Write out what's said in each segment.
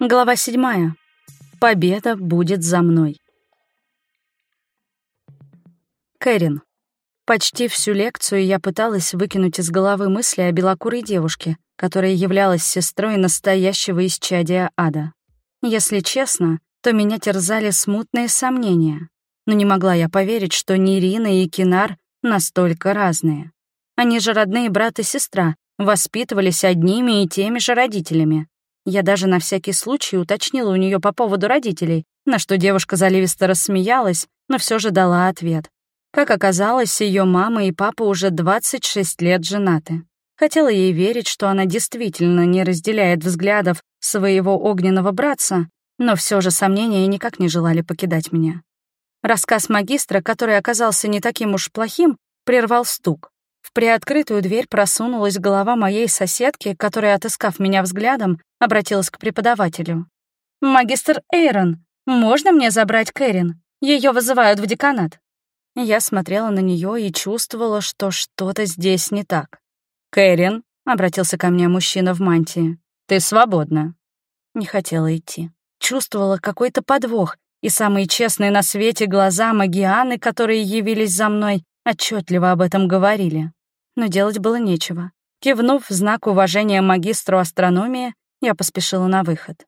Глава седьмая. Победа будет за мной. Кэрин. Почти всю лекцию я пыталась выкинуть из головы мысли о белокурой девушке, которая являлась сестрой настоящего исчадия ада. Если честно, то меня терзали смутные сомнения. Но не могла я поверить, что Нирина и Кинар настолько разные. Они же родные брат и сестра, воспитывались одними и теми же родителями. Я даже на всякий случай уточнила у нее по поводу родителей, на что девушка заливисто рассмеялась, но все же дала ответ. Как оказалось, ее мама и папа уже 26 лет женаты. Хотела ей верить, что она действительно не разделяет взглядов своего огненного братца, но все же сомнения никак не желали покидать меня. Рассказ магистра, который оказался не таким уж плохим, прервал стук. В приоткрытую дверь просунулась голова моей соседки, которая, отыскав меня взглядом, обратилась к преподавателю. «Магистр Эйрон, можно мне забрать Кэрин? Ее вызывают в деканат». Я смотрела на нее и чувствовала, что что-то здесь не так. «Кэрин», — обратился ко мне мужчина в мантии, — «ты свободна». Не хотела идти. Чувствовала какой-то подвох, и самые честные на свете глаза Магианы, которые явились за мной, отчетливо об этом говорили но делать было нечего. Кивнув в знак уважения магистру астрономии, я поспешила на выход.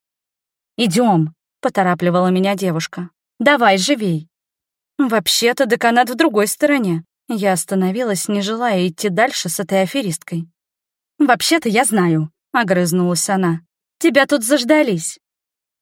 Идем, поторапливала меня девушка. «Давай, живей!» «Вообще-то деканат в другой стороне». Я остановилась, не желая идти дальше с этой аферисткой. «Вообще-то я знаю», — огрызнулась она. «Тебя тут заждались».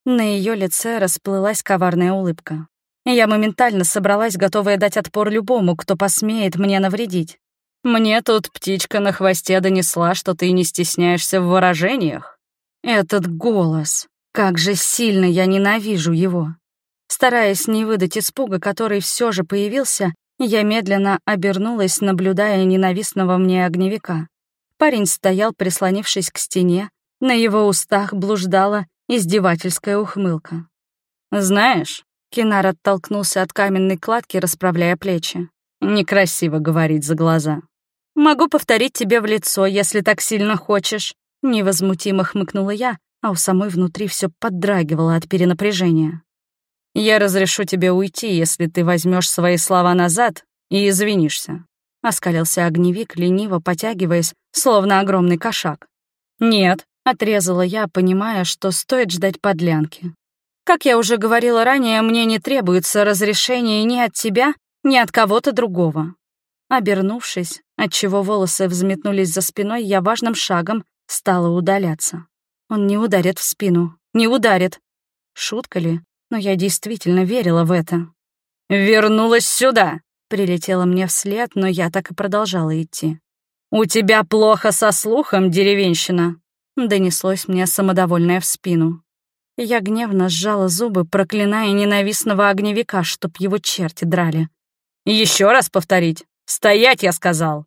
На ее лице расплылась коварная улыбка. Я моментально собралась, готовая дать отпор любому, кто посмеет мне навредить. Мне тут птичка на хвосте донесла, что ты не стесняешься в выражениях. Этот голос. Как же сильно я ненавижу его. Стараясь не выдать испуга, который все же появился, я медленно обернулась, наблюдая ненавистного мне огневика. Парень стоял, прислонившись к стене, на его устах блуждала издевательская ухмылка. «Знаешь», — Кинар оттолкнулся от каменной кладки, расправляя плечи, «некрасиво говорить за глаза». «Могу повторить тебе в лицо, если так сильно хочешь», — невозмутимо хмыкнула я, а у самой внутри все поддрагивало от перенапряжения. «Я разрешу тебе уйти, если ты возьмешь свои слова назад и извинишься», — оскалился огневик, лениво потягиваясь, словно огромный кошак. «Нет», — отрезала я, понимая, что стоит ждать подлянки. «Как я уже говорила ранее, мне не требуется разрешения ни от тебя, ни от кого-то другого. Обернувшись, отчего волосы взметнулись за спиной, я важным шагом стала удаляться. Он не ударит в спину, не ударит. Шутка ли? Но я действительно верила в это. «Вернулась сюда!» — прилетела мне вслед, но я так и продолжала идти. «У тебя плохо со слухом, деревенщина!» — донеслось мне самодовольное в спину. Я гневно сжала зубы, проклиная ненавистного огневика, чтоб его черти драли. Еще раз повторить?» «Стоять!» — я сказал.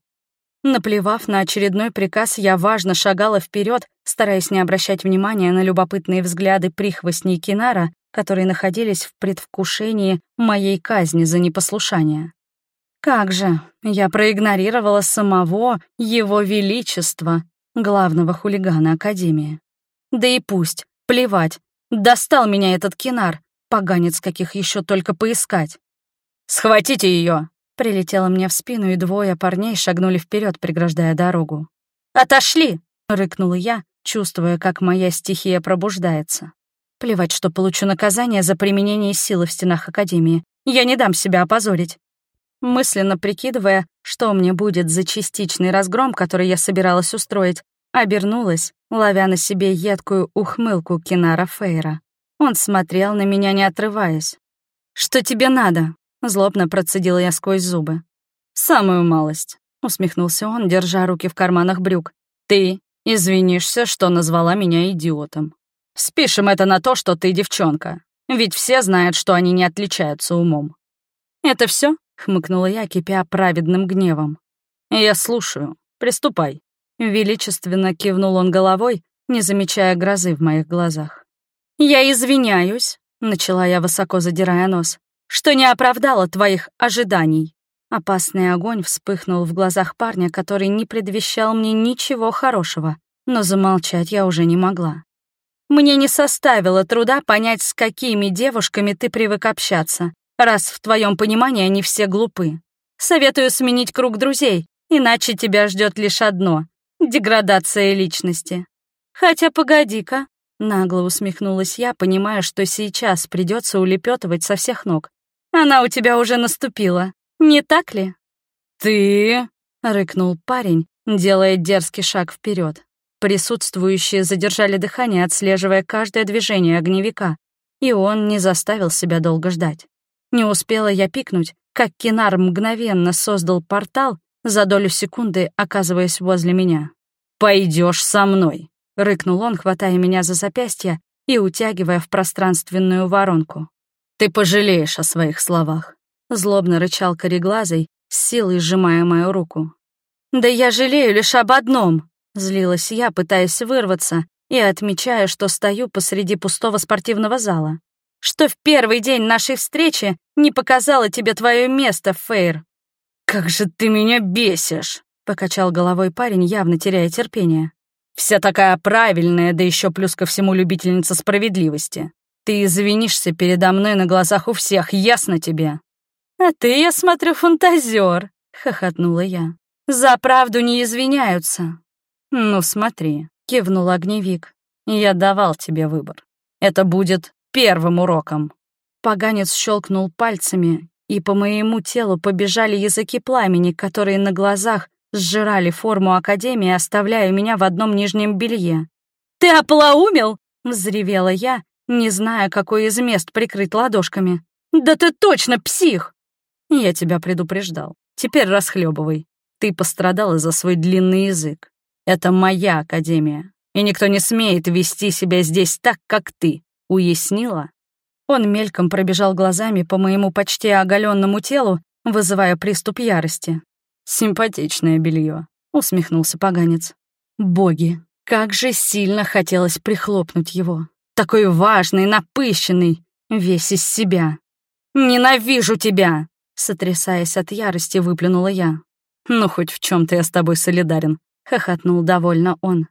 Наплевав на очередной приказ, я важно шагала вперед, стараясь не обращать внимания на любопытные взгляды прихвостней Кинара, которые находились в предвкушении моей казни за непослушание. Как же, я проигнорировала самого Его Величества, главного хулигана Академии. Да и пусть, плевать, достал меня этот Кинар, поганец каких еще только поискать. «Схватите ее! Прилетело мне в спину, и двое парней шагнули вперед, преграждая дорогу. «Отошли!» — рыкнула я, чувствуя, как моя стихия пробуждается. Плевать, что получу наказание за применение силы в стенах Академии. Я не дам себя опозорить. Мысленно прикидывая, что мне будет за частичный разгром, который я собиралась устроить, обернулась, ловя на себе едкую ухмылку Кинара Фейра. Он смотрел на меня, не отрываясь. «Что тебе надо?» Злобно процедила я сквозь зубы. «Самую малость», — усмехнулся он, держа руки в карманах брюк. «Ты извинишься, что назвала меня идиотом. Спишем это на то, что ты девчонка, ведь все знают, что они не отличаются умом». «Это все? хмыкнула я, кипя праведным гневом. «Я слушаю. Приступай». Величественно кивнул он головой, не замечая грозы в моих глазах. «Я извиняюсь», — начала я, высоко задирая нос что не оправдало твоих ожиданий». Опасный огонь вспыхнул в глазах парня, который не предвещал мне ничего хорошего, но замолчать я уже не могла. Мне не составило труда понять, с какими девушками ты привык общаться, раз в твоем понимании они все глупы. Советую сменить круг друзей, иначе тебя ждет лишь одно — деградация личности. Хотя погоди-ка, нагло усмехнулась я, понимая, что сейчас придется улепетывать со всех ног. Она у тебя уже наступила, не так ли? Ты, рыкнул парень, делая дерзкий шаг вперед. Присутствующие задержали дыхание, отслеживая каждое движение огневика, и он не заставил себя долго ждать. Не успела я пикнуть, как Кинар мгновенно создал портал, за долю секунды оказываясь возле меня. Пойдешь со мной», — рыкнул он, хватая меня за запястье и утягивая в пространственную воронку. «Ты пожалеешь о своих словах», — злобно рычал кореглазый, с силой сжимая мою руку. «Да я жалею лишь об одном», Злилась я, пытаясь вырваться и отмечая, что стою посреди пустого спортивного зала. Что в первый день нашей встречи не показала тебе твое место, Фейр. «Как же ты меня бесишь!» — покачал головой парень, явно теряя терпение. «Вся такая правильная, да еще плюс ко всему любительница справедливости. Ты извинишься передо мной на глазах у всех, ясно тебе?» «А ты, я смотрю, фантазер», — хохотнула я. «За правду не извиняются». «Ну смотри», — кивнул огневик. «Я давал тебе выбор. Это будет первым уроком». Поганец щелкнул пальцами, и по моему телу побежали языки пламени, которые на глазах сжирали форму Академии, оставляя меня в одном нижнем белье. «Ты оплоумел?» — взревела я, не зная, какой из мест прикрыть ладошками. «Да ты точно псих!» «Я тебя предупреждал. Теперь расхлебывай. Ты пострадал из-за свой длинный язык. Это моя академия, и никто не смеет вести себя здесь так, как ты. Уяснила?» Он мельком пробежал глазами по моему почти оголенному телу, вызывая приступ ярости. «Симпатичное белье, усмехнулся поганец. «Боги, как же сильно хотелось прихлопнуть его. Такой важный, напыщенный, весь из себя. «Ненавижу тебя!» Сотрясаясь от ярости, выплюнула я. «Ну, хоть в чем то я с тобой солидарен», — хохотнул довольно он.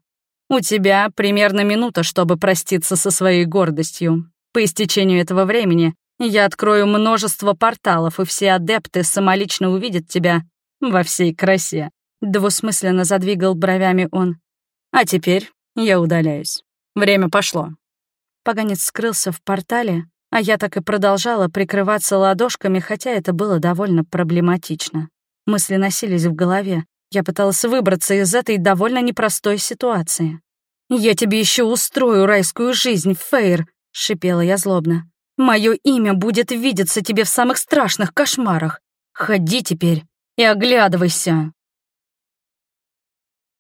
«У тебя примерно минута, чтобы проститься со своей гордостью. По истечению этого времени я открою множество порталов, и все адепты самолично увидят тебя во всей красе». Двусмысленно задвигал бровями он. «А теперь я удаляюсь. Время пошло». Поганец скрылся в портале, а я так и продолжала прикрываться ладошками, хотя это было довольно проблематично. Мысли носились в голове, я пыталась выбраться из этой довольно непростой ситуации. «Я тебе еще устрою райскую жизнь, Фейр», — шипела я злобно. «Мое имя будет видеться тебе в самых страшных кошмарах. Ходи теперь и оглядывайся».